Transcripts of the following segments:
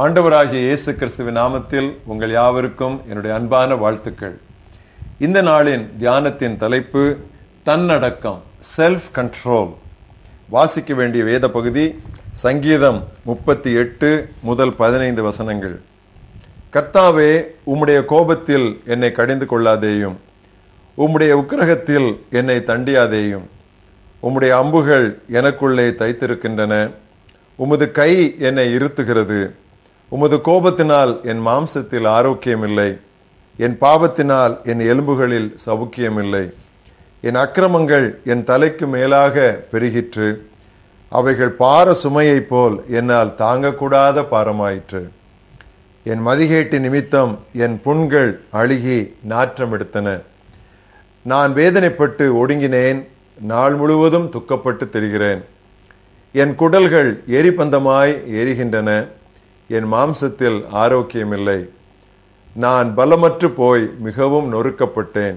ஆண்டவராகிய இயேசு கிறிஸ்துவின் நாமத்தில் உங்கள் யாவருக்கும் என்னுடைய அன்பான வாழ்த்துக்கள். இந்த நாளின் தியானத்தின் தலைப்பு தன்னடக்கம் செல்ஃப் கண்ட்ரோல் வாசிக்க வேண்டிய வேத பகுதி சங்கீதம் முப்பத்தி எட்டு முதல் பதினைந்து வசனங்கள். கர்த்தாவே உம்முடைய கோபத்தில் என்னை கடிந்து கொள்ளாதேயும் உம்முடைய உக்கிரகத்தில் என்னை தண்டியாதேயும் உம்முடைய அம்புகள் எனக்குள்ளே தைத்திருக்கின்றன உமது கை என்னை இருத்துகிறது உமது கோபத்தினால் என் மாம்சத்தில் ஆரோக்கியமில்லை. என் பாவத்தினால் என் எலும்புகளில் சவுக்கியமில்லை. என் அக்கிரமங்கள் என் தலைக்கு மேலாக பெருகிற்று. அவைகள் பார சுமையைப் போல் என்னால் தாங்கக்கூடாத பாரமாயிற்று. என் மதிகேட்டு நிமித்தம் என் புண்கள் அழுகி நாற்றம் எடுத்தன நான் வேதனைப்பட்டு ஒடுங்கினேன். நாள் முழுவதும் துக்கப்பட்டு தெரிகிறேன். என் குடல்கள் எரிபந்தமாய் எரிகின்றன. என் மாம்சத்தில் ஆரோக்கியமில்லை. நான் பலமற்று போய் மிகவும் நொறுக்கப்பட்டேன்.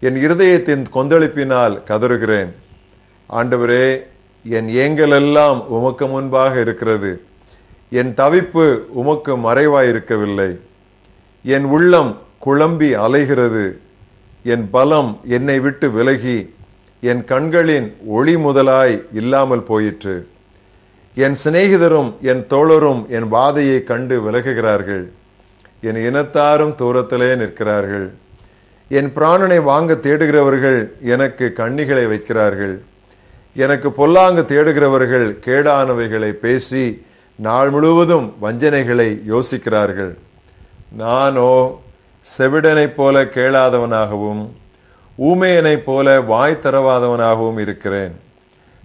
என் இருதயத்தின் கொந்தளிப்பினால் கதறுகிறேன். ஆண்டவரே என் ஏங்கலெல்லாம் உமக்கு முன்பாக இருக்கிறது. என் தவிப்பு உமக்கு மறைவாயிருக்கவில்லை. என் உள்ளம் குழம்பி அலைகிறது. என் பலம் என்னை விட்டு விலகி என் கண்களின் ஒளி முதலாய் இல்லாமல் போயிற்று. என் சிநேகிதரும் என் தோழரும் என் வாதையை கண்டு விலகுகிறார்கள். என் இனத்தாரும் தூரத்திலே நிற்கிறார்கள். என் பிராணனை வாங்க தேடுகிறவர்கள் எனக்கு கண்ணிகளை வைக்கிறார்கள். எனக்கு பொல்லாங்கு தேடுகிறவர்கள் கேடானவைகளை பேசி நாள் முழுவதும் வஞ்சனைகளை யோசிக்கிறார்கள். நானோ செவிடனைப் போல கேளாதவனாகவும் ஊமையனைப் போல வாய் தரவாதவனாகவும் இருக்கிறேன்.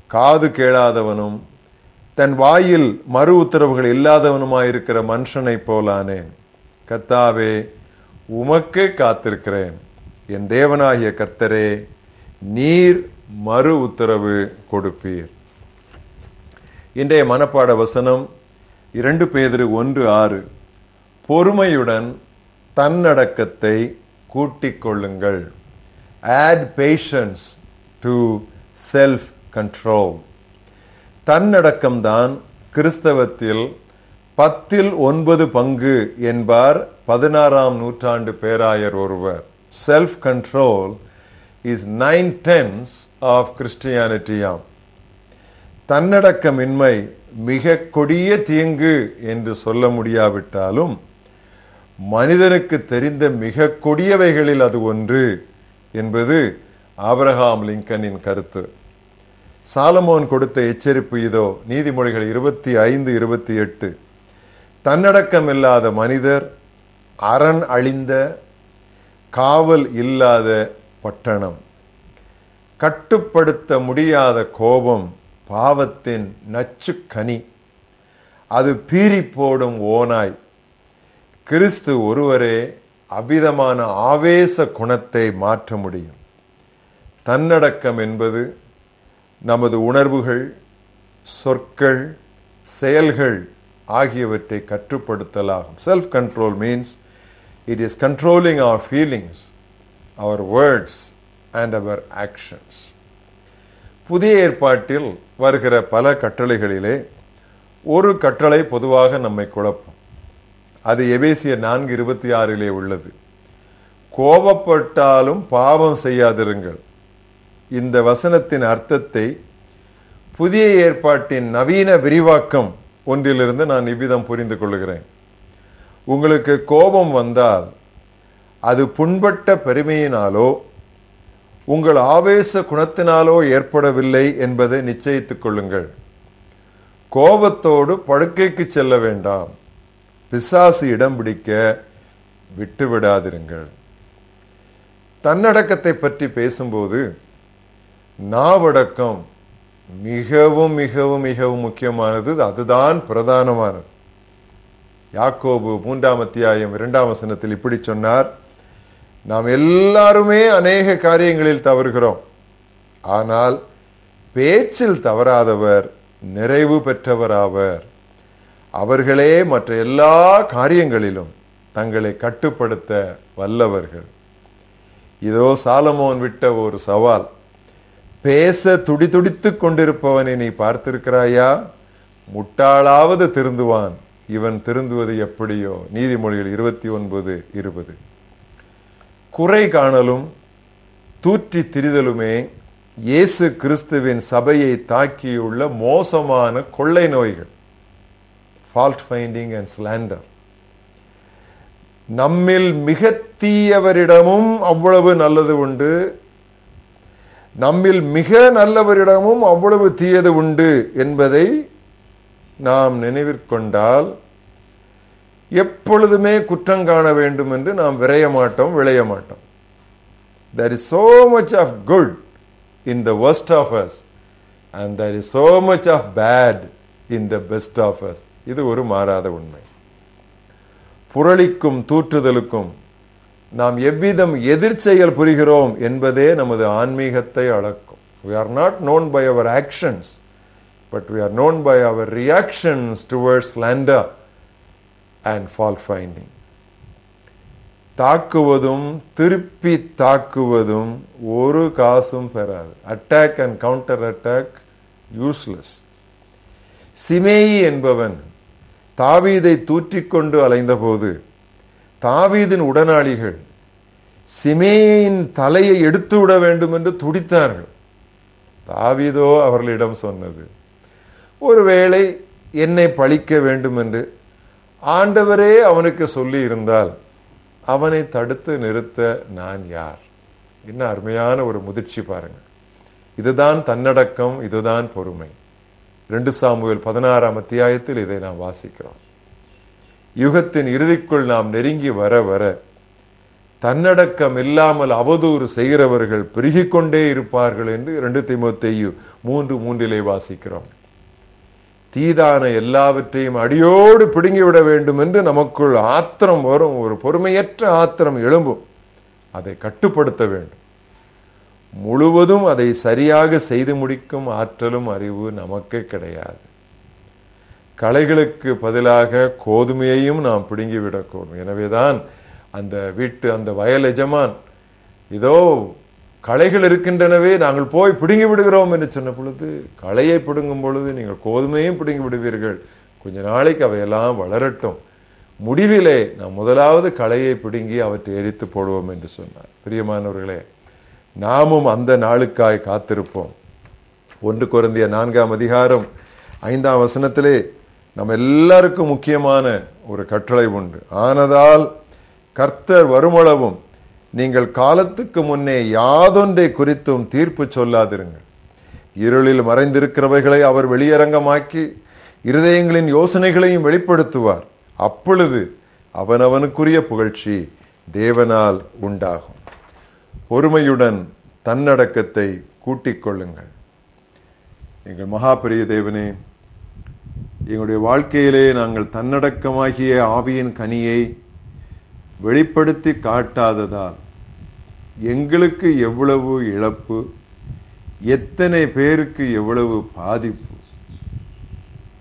காது கேளாதவனும் தன் வாயில் மறு உத்தரவுகள் இல்லாதவனுமாயிருக்கிற மனுஷனைப் போலானேன். கர்த்தாவே உமக்கு காத்திருக்கிறேன். என் தேவனாகிய கர்த்தரே நீர் மறு உத்தரவு கொடுப்பீர். இன்றைய மனப்பாட வசனம் இரண்டு பேதிரு ஒன்று ஆறு. பொறுமையுடன் தன்னடக்கத்தை கூட்டிக் கொள்ளுங்கள். Add patience to self control தன்னடக்கம்தான் கிறிஸ்தவத்தில் பத்தில் ஒன்பது பங்கு என்பார் பதினாறாம் நூற்றாண்டு பேராயர் ஒருவர். Self control is nine tenths of கிறிஸ்டியானிட்டியாம் தன்னடக்கமின்மை மிக கொடிய தீங்கு என்று சொல்ல முடியாவிட்டாலும் மனிதனுக்கு தெரிந்த மிக கொடியவைகளில் அது ஒன்று என்பது ஆபிரகாம் லிங்கனின் கருத்து. சாலமோன் கொடுத்த எச்சரிப்பு இதோ நீதிமொழிகள் இருபத்தி ஐந்து இருபத்தி எட்டு. தன்னடக்கம் இல்லாத மனிதர் அரண் அழிந்த காவல் இல்லாத பட்டணம். கட்டுப்படுத்த முடியாத கோபம் பாவத்தின் நச்சுக்கனி அது பீறி போடும் ஓனாய் கிறிஸ்து ஒருவரே அபிதமான ஆவேச குணத்தை மாற்ற முடியும். தன்னடக்கம் என்பது நமது உணர்வுகள் சொற்கள் செயல்கள் ஆகியவற்றை கட்டுப்படுத்தலாகும். Self control means it is controlling our feelings our words and our actions புதிய ஏற்பாட்டில் வருகிற பல கட்டளைகளிலே ஒரு கட்டளை பொதுவாக நம்மை குழப்பும். அது எபேசிய நான்கு இருபத்தி ஆறிலே உள்ளது. கோபப்பட்டாலும் பாவம் செய்யாதிருங்கள். இந்த வசனத்தின் அர்த்தத்தை புதிய ஏற்பாட்டின் நவீன விரிவாக்கம் ஒன்றிலிருந்து நான் இவ்விதம் புரிந்து கொள்கிறேன் உங்களுக்கு கோபம் வந்தால் அது புண்பட்ட பெருமையினாலோ உங்கள் ஆவேச குணத்தினாலோ ஏற்படவில்லை என்பதை நிச்சயித்துக் கொள்ளுங்கள். கோபத்தோடு படுக்கைக்கு செல்ல வேண்டாம். பிசாசு இடம் பிடிக்க விட்டுவிடாதிருங்கள். தன்னடக்கத்தை பற்றி பேசும்போது நாவடக்கம் மிகவும் மிகவும் மிகவும் முக்கியமானது. அதுதான் பிரதானமானது. யாக்கோபு மூன்றாம் அத்தியாயம் இரண்டாம் வசனத்தில் இப்படி சொன்னார். நாம் எல்லாருமே அநேக காரியங்களில் தவறுகிறோம். ஆனால் பேச்சில் தவறாதவர் நிறைவு பெற்றவராவர். அவர்களே மற்ற எல்லா காரியங்களிலும் தங்களை கட்டுப்படுத்த வல்லவர்கள். இதோ சாலமோன் விட்ட ஒரு சவால். பேச துடிதுடித்துக் கொண்டிருப்பவனை நீ பார்த்திருக்கிறாயா? முட்டாளாவது திருந்துவான். இவன் திருந்துவது எப்படியோ? நீதிமொழிகள் இருபத்தி ஒன்பது இருபது. குறை காணலும் தூற்றி திரிதலுமே இயேசு கிறிஸ்துவின் சபையை தாக்கியுள்ள மோசமான கொள்ளை நோய்கள். ஃபால்ட் ஃபைண்டிங் அண்ட் ஸ்லாண்டர் நம்மில் மிக தீயவரிடமும் அவ்வளவு நல்லது உண்டு. நம்மில் மிக நல்லவரிடமும் அவ்வளவு தீயது உண்டு என்பதை நாம் நினைவிற்கொண்டால் எப்பொழுதுமே குற்றம் காண வேண்டும் என்று நாம் விரைய மாட்டோம் விளைய மாட்டோம். There is so much of good in the worst of us and there is so much of bad in the best of us. இது ஒரு மாறாத உண்மை. புரளிக்கும் தூற்றுதலுக்கும் நாம் எவ்விதம் எதிர்ச்செயல் புரிகிறோம் என்பதே நமது ஆன்மீகத்தை அளக்கும். We are not known by our actions but we are known by our reactions towards slander and fault finding தாக்குவதும் திருப்பி தாக்குவதும் ஒரு காசும் பெறாது. Attack and counter attack useless Shimei என்பவன் தாவீதை தூற்றிக்கொண்டு அலைந்தபோது தாவீதின் உடனாளிகள் சிமேயின் தலையை எடுத்து விட வேண்டும் என்று துடித்தார்கள். தாவீதோ அவர்களிடம் சொன்னது ஒருவேளை என்னை பழிக்க வேண்டும் என்று ஆண்டவரே அவனுக்கு சொல்லி இருந்தால் அவனை தடுத்து நிறுத்த நான் யார்? என்ன அருமையான ஒரு முதிர்ச்சி பாருங்க. இதுதான் தன்னடக்கம் இதுதான் பொறுமை. ரெண்டு சாமுவேல் பதினாறாம் அத்தியாயத்தில் இதை நாம் வாசிக்கிறோம். யுகத்தின் இறுதிக்குள் நாம் நெருங்கி வர வர தன்னடக்கம் இல்லாமல் அவதூறு செய்கிறவர்கள் பெருகிக்கொண்டே இருப்பார்கள் என்று இரண்டு திமுத்தையு மூன்று மூன்றிலே வாசிக்கிறோம். தீதான எல்லாவற்றையும் அடியோடு பிடுங்கிவிட வேண்டும் என்று நமக்குள் ஆத்திரம் வரும் ஒரு பொறுமையற்ற ஆத்திரம் எழும்பும். அதை கட்டுப்படுத்த வேண்டும். முழுவதும் அதை சரியாக செய்து முடிக்கும் ஆற்றலும் அறிவு நமக்கு கிடையாது. களைகளுக்கு பதிலாக கோதுமையையும் நாம் பிடுங்கிவிடக்கூடும். எனவேதான் அந்த வீட்டு அந்த வயல் எஜமான் இதோ களைகள் இருக்கின்றனவே நாங்கள் போய் பிடுங்கி விடுகிறோம் என்று சொன்ன பொழுது களையை பிடுங்கும் பொழுது நீங்கள் கோதுமையும் பிடுங்கி விடுவீர்கள். கொஞ்ச நாளைக்கு அவையெல்லாம் வளரட்டும். முடிவிலே நாம் முதலாவது களையை பிடுங்கி அவற்றை எரித்து போடுவோம் என்று சொன்னார். பிரியமானவர்களே நாமும் அந்த நாளுக்காய் காத்திருப்போம். ஒன்று குறந்திய நான்காம் அதிகாரம் ஐந்தாம் வசனத்திலே நம்ம எல்லாருக்கும் முக்கியமான ஒரு கட்டளை உண்டு. ஆனதால் கர்த்தர் வருமளவும் நீங்கள் காலத்துக்கு முன்னே யாதொன்றை குறித்தும் தீர்ப்பு சொல்லாதிருங்கள். இருளில் மறைந்திருக்கிறவைகளை அவர் வெளியரங்கமாக்கி இருதயங்களின் யோசனைகளையும் வெளிப்படுத்துவார். அப்பொழுது அவனவனுக்குரிய புகழ்ச்சி தேவனால் உண்டாகும். பொறுமையுடன் தன்னடக்கத்தை கூட்டிக் கொள்ளுங்கள் எங்கள் மகாபெரிய தேவனே எங்களுடைய வாழ்க்கையிலே நாங்கள் தன்னடக்கமாகிய ஆவியின் கனியை வெளிப்படுத்தி காட்டாததால் எங்களுக்கு எவ்வளவு இழப்பு எத்தனை பேருக்கு எவ்வளவு பாதிப்பு.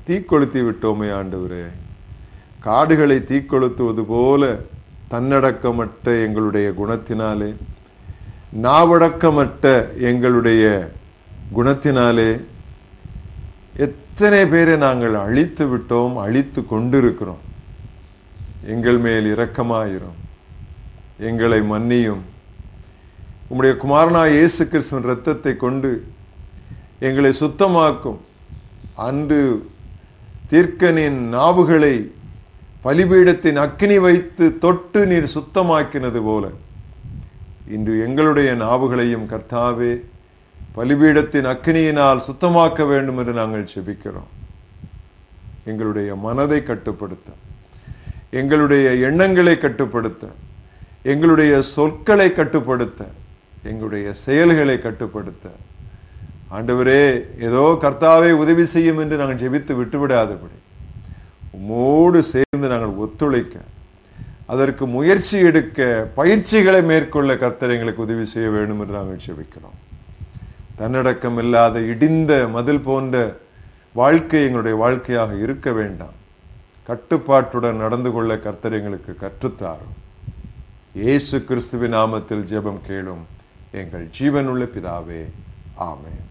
தீக்கொளுத்தி விட்டோமே ஆண்டவரே. காடுகளை தீக்கொளுத்துவது போல தன்னடக்கமற்ற எங்களுடைய குணத்தினாலே நாவடக்கமற்ற எங்களுடைய குணத்தினாலே எத்தனை பேரை நாங்கள் அழித்து விட்டோம் அழித்து கொண்டிருக்கிறோம். எங்கள் மேல் இரக்கமாயிரும். எங்களை மன்னியும். உம்முடைய குமாரனா இயேசு கிறிஸ்துவின் இரத்தத்தை கொண்டு எங்களை சுத்தமாக்கும். அன்று தீர்க்கனின் நாவுகளை பலிபீடத்தின் அக்கினி வைத்து தொட்டு நீர் சுத்தமாக்கினது போல இன்று எங்களுடைய நாவுகளையும் கர்த்தாவே பலிபீடத்தின் அக்னியினால் சுத்தமாக்க வேண்டும் என்று நாங்கள் செபிக்கிறோம். எங்களுடைய மனதை கட்டுப்படுத்த எங்களுடைய எண்ணங்களை கட்டுப்படுத்த எங்களுடைய சொற்களை கட்டுப்படுத்த எங்களுடைய செயல்களை கட்டுப்படுத்த. ஆண்டவரே ஏதோ கர்த்தாவை உதவி செய்யும் என்று நாங்கள் ஜெபித்து விட்டுவிடாதபடி உம்மோடு சேர்ந்து நாங்கள் ஒத்துழைக்க அதற்கு முயற்சி எடுக்க பயிற்சிகளை மேற்கொள்ள கர்த்தர் எங்களுக்கு உதவி செய்ய வேண்டும் என்று நாங்கள் ஜெபிக்கிறோம். தன்னடக்கம் இல்லாத இடிந்த மதில் போன்ற வாழ்க்கை எங்களுடைய வாழ்க்கையாக இருக்க வேண்டாம். கட்டுப்பாட்டுடன் நடந்து கொள்ள கர்த்தர் எங்களுக்கு கற்றுத்தாரும். இயேசு கிறிஸ்துவின் நாமத்தில் ஜெபம் கேளும் எங்கள் ஜீவனுள்ள பிதாவே ஆமேன்.